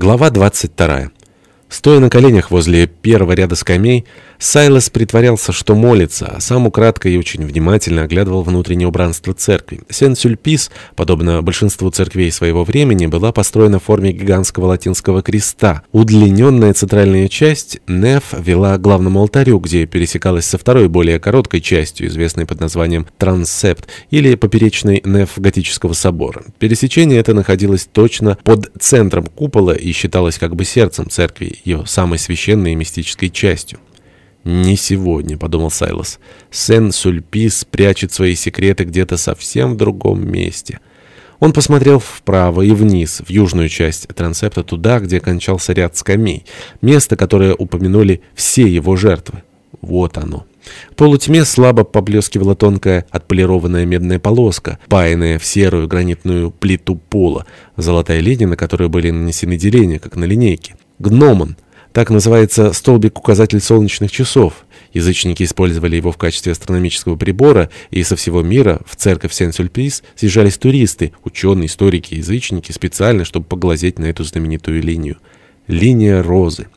Глава 22. Стоя на коленях возле первого ряда скамей, Сайлос притворялся, что молится, а сам украдко и очень внимательно оглядывал внутреннее убранство церкви. Сен-Сюльпис, подобно большинству церквей своего времени, была построена в форме гигантского латинского креста. Удлиненная центральная часть, неф, вела к главному алтарю, где пересекалась со второй, более короткой частью, известной под названием трансепт, или поперечный неф готического собора. Пересечение это находилось точно под центром купола и считалось как бы сердцем церкви, ее самой священной и мистической частью. «Не сегодня», — подумал Сайлос. «Сен-Сульпис прячет свои секреты где-то совсем в другом месте». Он посмотрел вправо и вниз, в южную часть трансепта, туда, где кончался ряд скамей, место, которое упомянули все его жертвы. Вот оно. В полутьме слабо поблескивала тонкая отполированная медная полоска, паянная в серую гранитную плиту пола, золотая линия, на которой были нанесены деления, как на линейке. Гномон. Так называется столбик-указатель солнечных часов. Язычники использовали его в качестве астрономического прибора, и со всего мира в церковь Сен-Сюльпис съезжались туристы, ученые, историки, язычники, специально, чтобы поглазеть на эту знаменитую линию. Линия розы.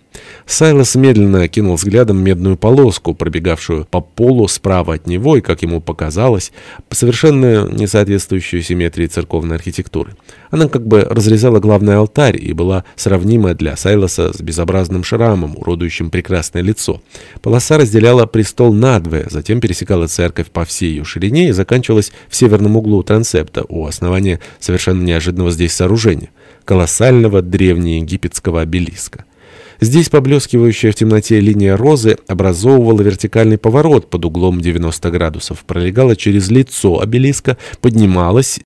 Сайлос медленно окинул взглядом медную полоску, пробегавшую по полу справа от него и, как ему показалось, совершенно не соответствующую симметрии церковной архитектуры. Она как бы разрезала главный алтарь и была сравнима для Сайлоса с безобразным шрамом, уродующим прекрасное лицо. Полоса разделяла престол надвое, затем пересекала церковь по всей ее ширине и заканчивалась в северном углу трансепта, у основания совершенно неожиданного здесь сооружения — колоссального древнеегипетского обелиска. Здесь поблескивающая в темноте линия розы образовывала вертикальный поворот под углом 90 градусов, пролегала через лицо обелиска, поднималась